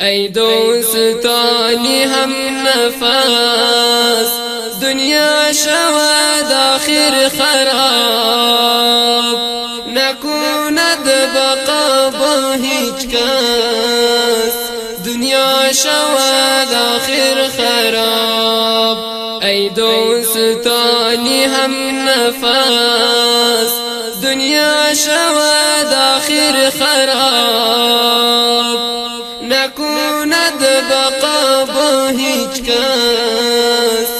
ای دوستانی هم نفس دنیا شود آخر خراب. نکند بقا با هیچ کس دنیا شود آخر خراب. ای دوستانی هم نفس دنیا شود آخر خراب. نکند بقا با هیچ کس.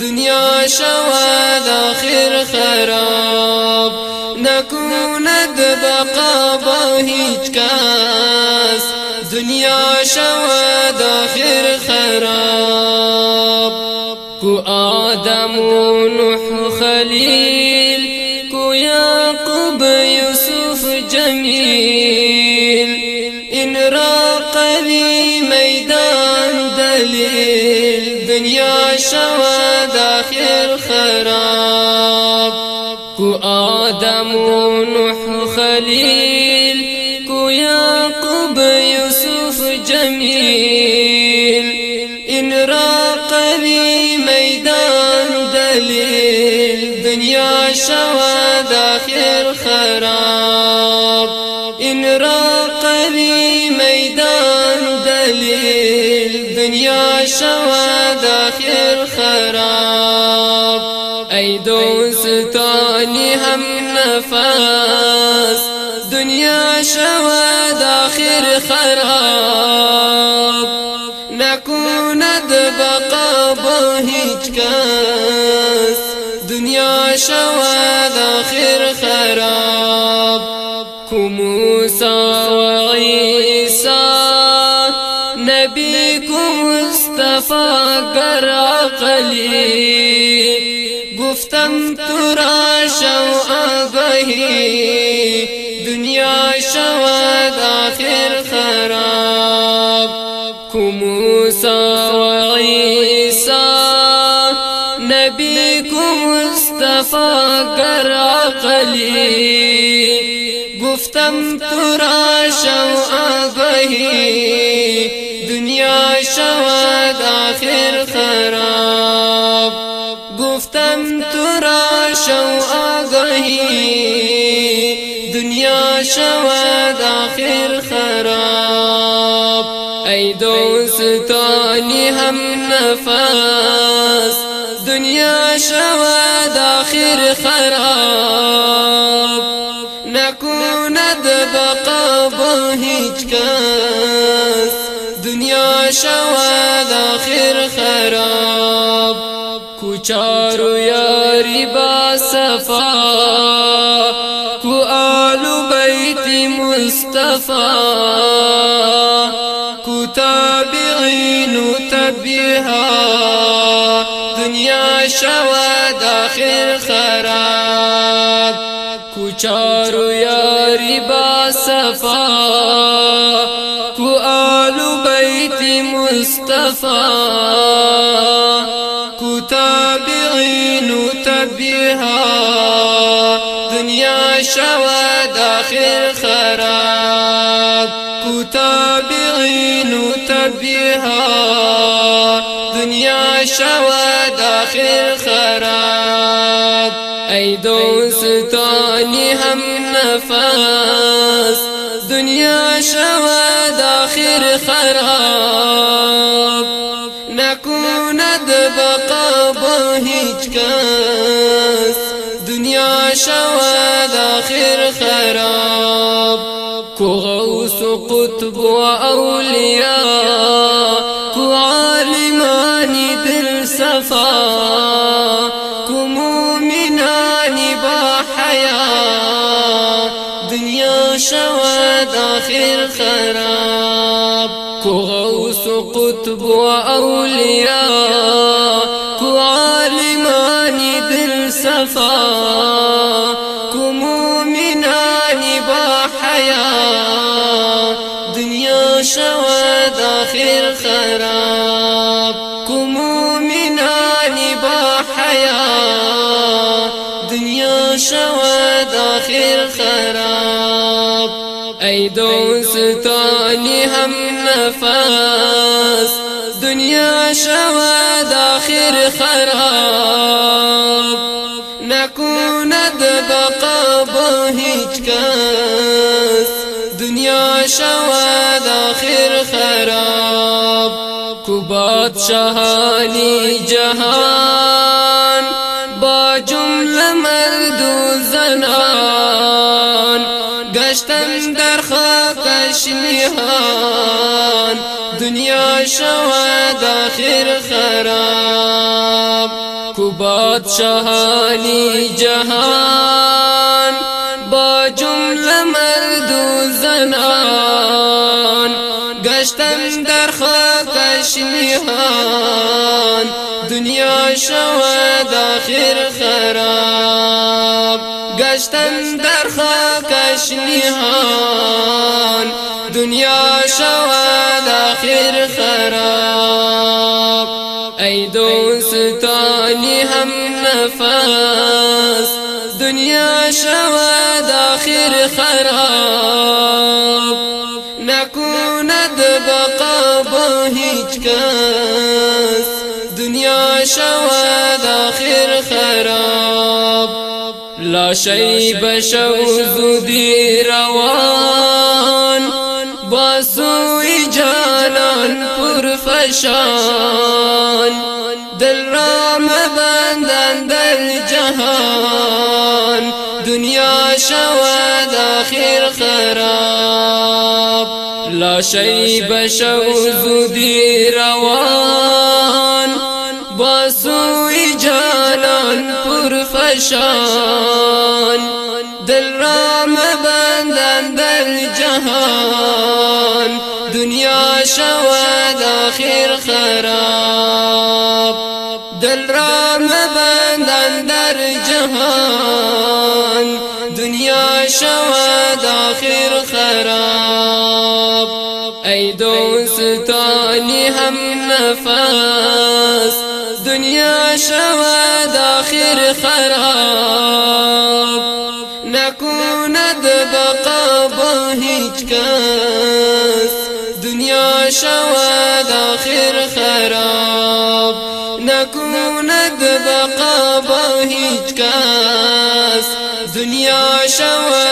دنیا شود آخر خراب. نکند بقا با هیچ کس. دنیا شود آخر خراب. کو آدم و نوح خلیل إن را قلی میدان دلیل دنیا شود آخر خراب. کو آدم و نوح خلیل کو یعقوب یوسف جمیل. إن را قلی میدان دلیل دنیا شود آخر خراب ان را قلی میدان دلیل دنیا شود آخر خراب. ای دوستانی هم نفس دنیا شود آخر خراب. نکند بقا با هیچ کس دنیا شود آخر کو موسا و عیسا نبی کو مصطفى گر عقلی گفتم تو را شو آگهی دنیا شود آخر خراب. کو موسا و عیسا نبی کو مصطفى گر عقلی گفتم تو را شو آگهی دنیا شود آخر خراب. گفتم تو را شو آگهی دنیا شود آخر خراب. ای دوستانی هم نفس. دنیا شود آخر خراب. نکند بقا با هیچ کس. دنیا شود آخر خراب. کوچار و یاری با صفا. کو آل بیت مصطفى کو تابعین و تبیها دنیا شود آخر خراب. کوچار و یاری با صفا کو آل مصطفى کو تابعین و تبیها دنیا شود آخر خراب. کو تابعین دنیا شود آخر خراب. ای دوستانی هم نفس. دنیا شود آخر خراب. نکند بقا با هیچ کس. دنیا شود آخر خراب. کو قطب و اولیاء. کو عالمانی حیا. دنیا شود آخر خراب. کو غوث و قطب و اولیاء. کو عالمانی دل صفا. کو مومنانی با حیا. دنیا شود آخر خراب. کو مومنانی با حیا. دنیا آخر خراب ای دوستانی هم نفس. دنیا شود آخر خراب. نکوند بقا با هیچ کس دنیا شود آخر خراب. کو بادشاهانی جهان. شود آخر خراب. کو بادشاهانی جهان دنیا شود آخر خراب. گشتن در خاکش نیهان دنیا شود آخر خراب. ای دوستانی هم نفس. دنیا شود آخر خراب. نکوند بقا با هیچ کس. شود آخر خراب. لا شی بشو زودی روان با سوی جانان پرفشان دل را مبندن در جهان. دنیا شود آخر خراب. لا شی بشو زودی روان پرفشان دل را مبندن در جهان. دنیا شود آخر خراب. دل را مبندن در جهان. دنیا شود آخر خراب. ای دوستانی هم نفس. دنیا شود آخر خراب. نکوند بقا با هیچ کس. دنیا شود آخر خراب. نکوند بقا با هیچ کس. دنیا شود